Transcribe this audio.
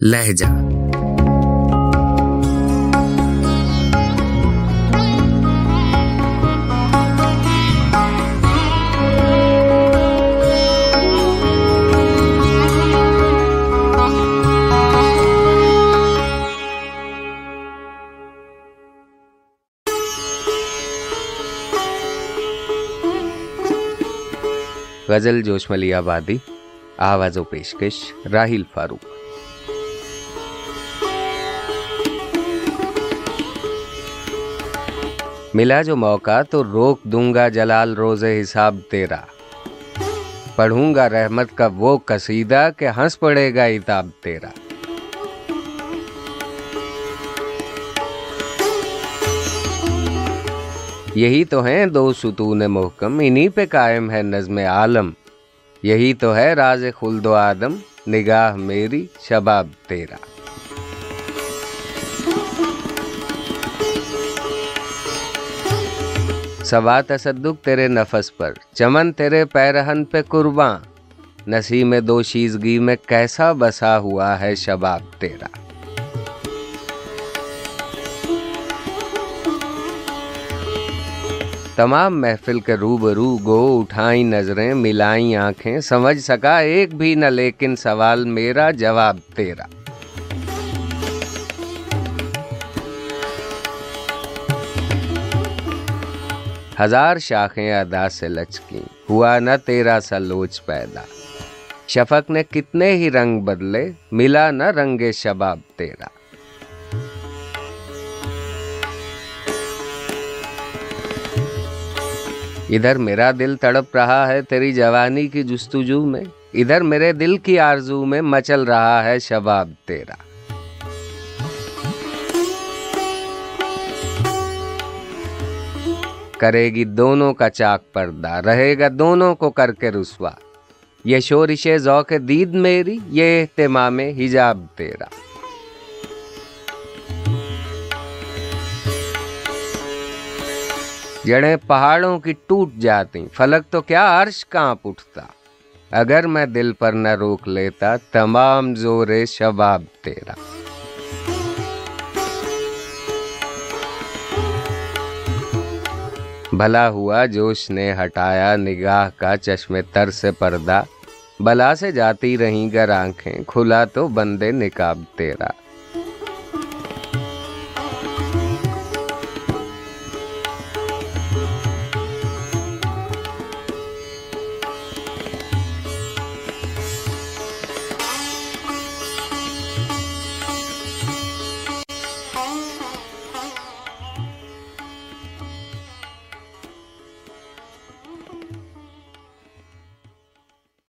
لہجہ۔ غزل جوشملی آبادی آواز و پیشکش راہیل فاروق۔ ملا جو موقع تو روک دوں گا جلال روز حساب تیرا۔ پڑھوں گا رحمت کا وہ قصیدہ کہ ہنس پڑے گا اتاب تیرا۔ یہی تو ہیں دو ستون محکم، انہی پہ قائم ہے نظم عالم۔ یہی تو ہے راز خلد و آدم، نگاہ میری، شباب تیرا۔ سوا تصدق تیرے نفس پر، چمن تیرے پیرہن پہ قرباں۔ نسی میں دو شیزگی میں کیسا بسا ہوا ہے شباب تیرا۔ تمام محفل کے روبرو گو اٹھائیں نظریں، ملائیں آنکھیں، سمجھ سکا ایک بھی نہ، لیکن سوال میرا جواب تیرا۔ ہزار شاخیں ادا سے لچکی ہوا نہ تیرا سا لوچ پیدا۔ شفق نے کتنے ہی رنگ بدلے، ملا نہ رنگ شباب تیرا۔ ادھر میرا دل تڑپ رہا ہے تیری جوانی کی جستجو میں، ادھر میرے دل کی آرزو میں مچل رہا ہے شباب تیرا۔ کرے گی دونوں کا چاک پردہ، رہے گا دونوں کو کر کے رسوا۔ یہ شورش ذوق دید میری، یہ اہتمام حجاب تیرا۔ جڑیں پہاڑوں کی ٹوٹ جاتی فلک تو کیا عرش کانپ اٹھتا۔ اگر میں دل پر نہ روک لیتا، تمام زور شباب تیرا۔ بھلا ہوا جوش نے ہٹایا نگاہ کا چشم تر سے پردہ۔ بلا سے جاتی رہیں گر آنکھیں، کھلا تو بندے نکاب تیرا۔